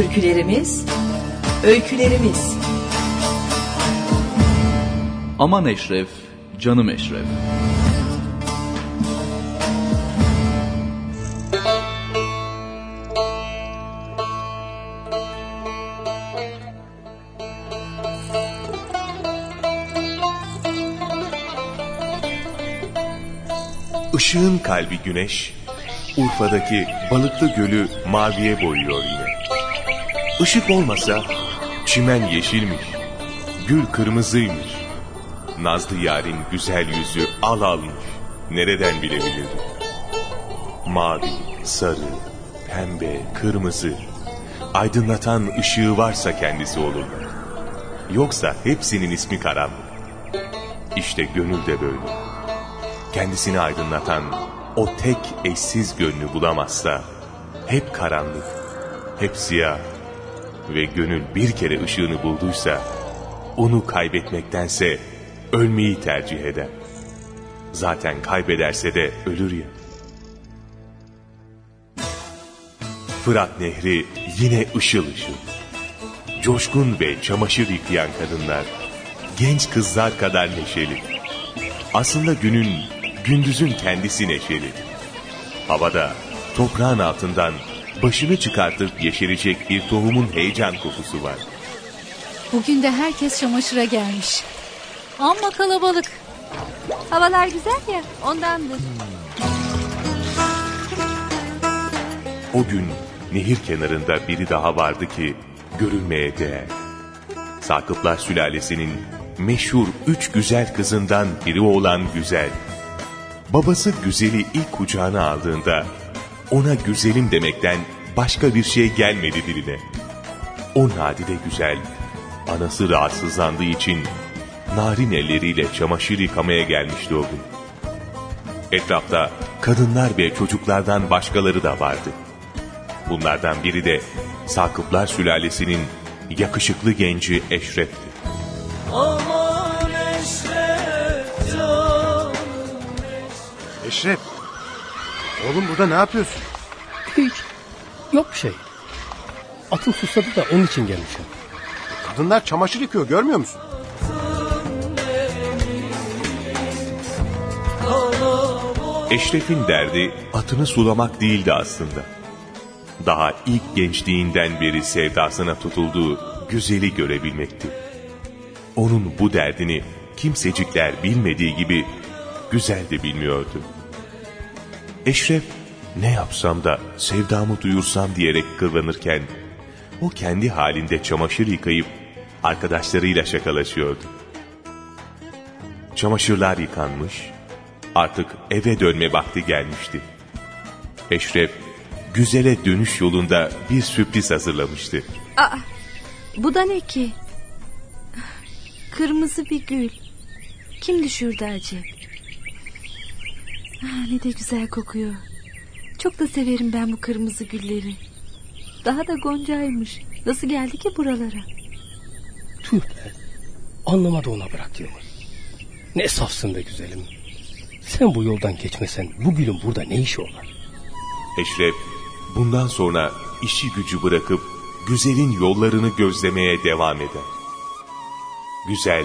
Türkülerimiz, öykülerimiz. Aman Eşref, canım Eşref. Işığın kalbi güneş, Urfa'daki balıklı gölü maviye boyuyor yine. Işık olmasa çimen yeşilmiş, gül kırmızıymış. Nazlı yarın güzel yüzü al almış, nereden bilebilirdim? Mavi, sarı, pembe, kırmızı, aydınlatan ışığı varsa kendisi olur. Yoksa hepsinin ismi karanlık. İşte gönül de böyle kendisini aydınlatan o tek eşsiz gönlü bulamazsa hep karanlık, hep siyah ve gönül bir kere ışığını bulduysa onu kaybetmektense ölmeyi tercih eder. Zaten kaybederse de ölür ya. Fırat Nehri yine ışıl ışıl. Coşkun ve çamaşır yıkayan kadınlar, genç kızlar kadar neşeli. Aslında günün gündüzün kendisi neşeli. Havada, toprağın altından başını çıkartıp yeşerecek bir tohumun heyecan kokusu var. Bugün de herkes çamaşıra gelmiş. Amma kalabalık. Havalar güzel ya ondandır. O gün nehir kenarında biri daha vardı ki görülmeye değer. Sakıplar sülalesinin meşhur üç güzel kızından biri olan Güzel. Babası Güzel'i ilk kucağına aldığında ona güzelim demekten başka bir şey gelmedi diline. O nadide güzel, anası rahatsızlandığı için narin elleriyle çamaşır yıkamaya gelmişti o gün. Etrafta kadınlar ve çocuklardan başkaları da vardı. Bunlardan biri de Sakıplar sülalesinin yakışıklı genci Eşref'ti. Aman Eşref canım Eşref Oğlum burada ne yapıyorsun? Hiç. Yok bir şey. Atım susadı da onun için gelmişim. Kadınlar çamaşır yıkıyor görmüyor musun? Eşref'in derdi atını sulamak değildi aslında. Daha ilk gençliğinden beri sevdasına tutulduğu güzeli görebilmekti. Onun bu derdini kimsecikler bilmediği gibi güzel de bilmiyordu. Eşref ne yapsam da sevdamı duyursam diyerek kıvranırken o kendi halinde çamaşır yıkayıp arkadaşlarıyla şakalaşıyordu. Çamaşırlar yıkanmış, artık eve dönme vakti gelmişti. Eşref, güzele dönüş yolunda bir sürpriz hazırlamıştı. Aa, bu da ne ki? Kırmızı bir gül. Kim düşürdü acep? Ah, ne de güzel kokuyor. Çok da severim ben bu kırmızı gülleri. Daha da goncaymış. Nasıl geldi ki buralara? Tüh be. Anlamadı ona bıraktığımı. Ne safsın be güzelim. Sen bu yoldan geçmesen bu gülün burada ne işi olur? Eşref bundan sonra işi gücü bırakıp güzelin yollarını gözlemeye devam eder. Güzel,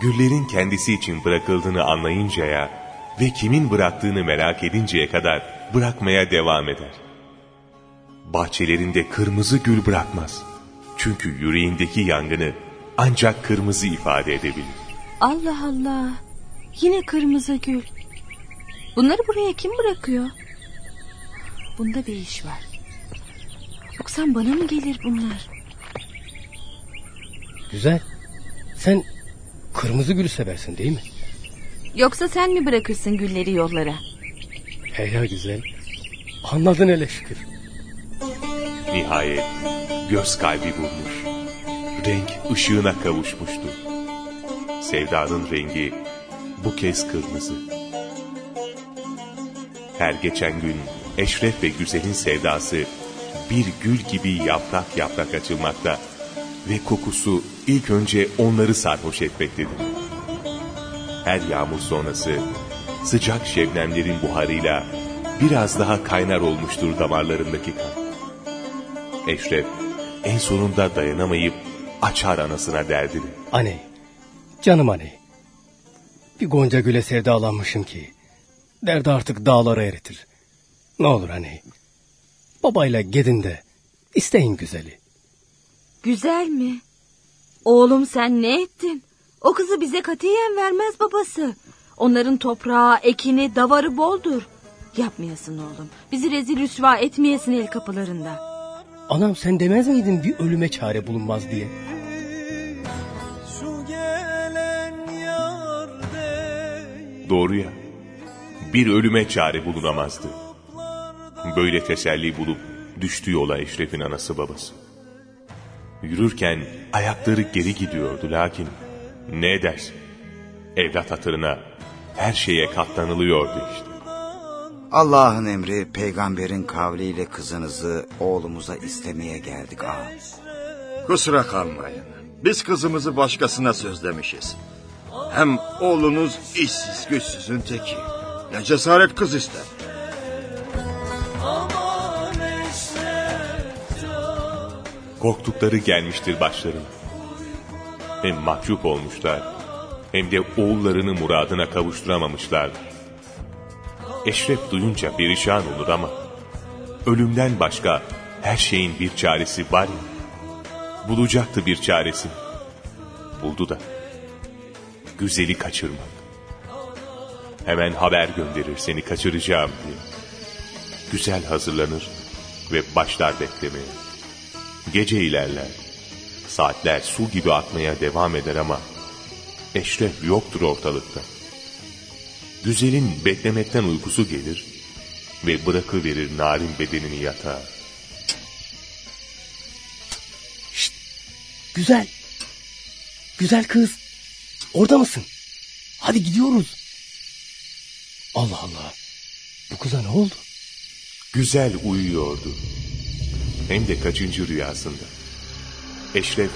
güllerin kendisi için bırakıldığını anlayıncaya ve kimin bıraktığını merak edinceye kadar bırakmaya devam eder. Bahçelerinde kırmızı gül bırakmaz. Çünkü yüreğindeki yangını ancak kırmızı ifade edebilir. Allah Allah. Yine kırmızı gül. Bunları buraya kim bırakıyor? Bunda bir iş var. Yoksa bana mı gelir bunlar? Güzel. Sen kırmızı gülü seversin değil mi? Yoksa sen mi bırakırsın gülleri yollara? He ya güzel. Anladın hele şükür. Nihayet göz kalbi bulmuş. Renk ışığına kavuşmuştu. Sevdanın rengi bu kez kırmızı. Her geçen gün Eşref ve Güzel'in sevdası bir gül gibi yaprak yaprak açılmakta ve kokusu ilk önce onları sarhoş etmektedir. Her yağmur sonrası sıcak şebnemlerin buharıyla biraz daha kaynar olmuştur damarlarındaki kan. Eşref en sonunda dayanamayıp açar anasına derdini. Anne, canım anne. Bir gonca güle sevdalanmışım ki. Derdi artık dağları eritir. Ne olur anne. Babayla gidin de isteyin güzeli. Güzel mi? Oğlum sen ne ettin? O kızı bize katiyen vermez babası. Onların toprağı, ekini, davarı boldur. Yapmayasın oğlum. Bizi rezil rüsva etmeyesin el kapılarında. Anam sen demez miydin bir ölüme çare bulunmaz diye? Doğru ya. Bir ölüme çare bulunamazdı. Böyle teselli bulup düştü yola Eşref'in anası babası. Yürürken ayakları geri gidiyordu lakin ne edersin? Evlat hatırına her şeye katlanılıyordu işte. Allah'ın emri peygamberin kavliyle kızınızı oğlumuza istemeye geldik ağam. Kusura kalmayın. Biz kızımızı başkasına sözlemişiz. Hem oğlunuz işsiz güçsüzün teki. Ne cesaret kız ister. Korktukları gelmiştir başlarına. Hem mahcup olmuşlar hem de oğullarını muradına kavuşturamamışlardır. Eşref duyunca perişan olur ama ölümden başka her şeyin bir çaresi var ya. Bulacaktı bir çaresi. Buldu da. Güzeli kaçırmak. Hemen haber gönderir seni kaçıracağım diye. Güzel hazırlanır ve başlar beklemeye. Gece ilerler. Saatler su gibi akmaya devam eder ama Eşref yoktur ortalıkta. Güzelin beklemekten uykusu gelir ve bırakıverir narin bedenini yatağa. Şşt, güzel. Güzel kız. Orada mısın? Hadi gidiyoruz. Allah Allah. Bu kıza ne oldu? Güzel uyuyordu. Hem de kaçıncı rüyasında. Eşref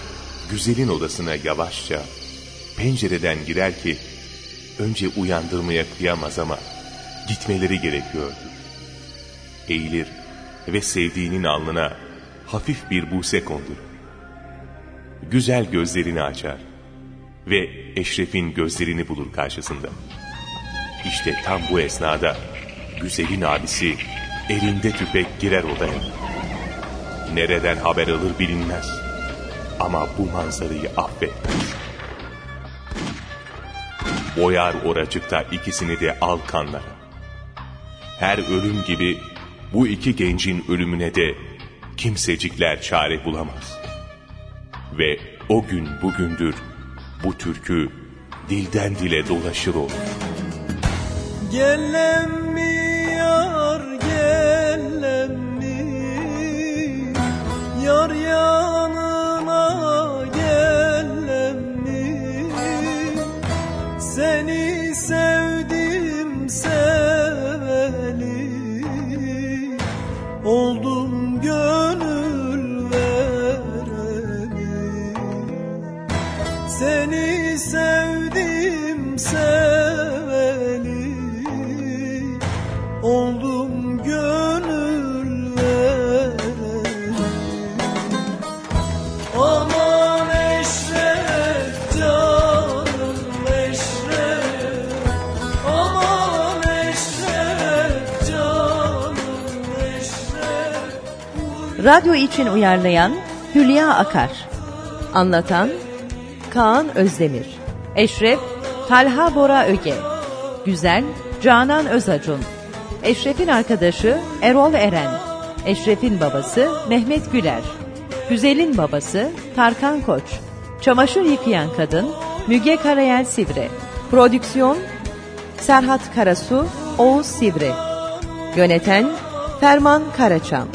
güzelin odasına yavaşça pencereden girer ki önce uyandırmaya kıyamaz ama gitmeleri gerekiyordu. Eğilir ve sevdiğinin alnına hafif bir buse kondur. Güzel gözlerini açar ve Eşref'in gözlerini bulur karşısında. İşte tam bu esnada güzelin abisi elinde tüfek girer odaya. Nereden haber alır bilinmez. Ama bu manzarayı affetmez. Boyar oracıkta ikisini de al kanlara. Her ölüm gibi bu iki gencin ölümüne de kimsecikler çare bulamaz. Ve o gün bugündür bu türkü dilden dile dolaşır olur. Gelen Gönül Radyo için uyarlayan Hülya Akar. Anlatan Kaan Özdemir. Eşref Talha Bora Öge. Güzel Canan Özacun. Eşref'in arkadaşı Erol Eren. Eşref'in babası Mehmet Güler. Güzel'in babası Tarkan Koç. Çamaşır yıkayan kadın Müge Karayel Sivri. Prodüksiyon Serhat Karasu, Oğuz Sivri. Yöneten Ferman Karaçam.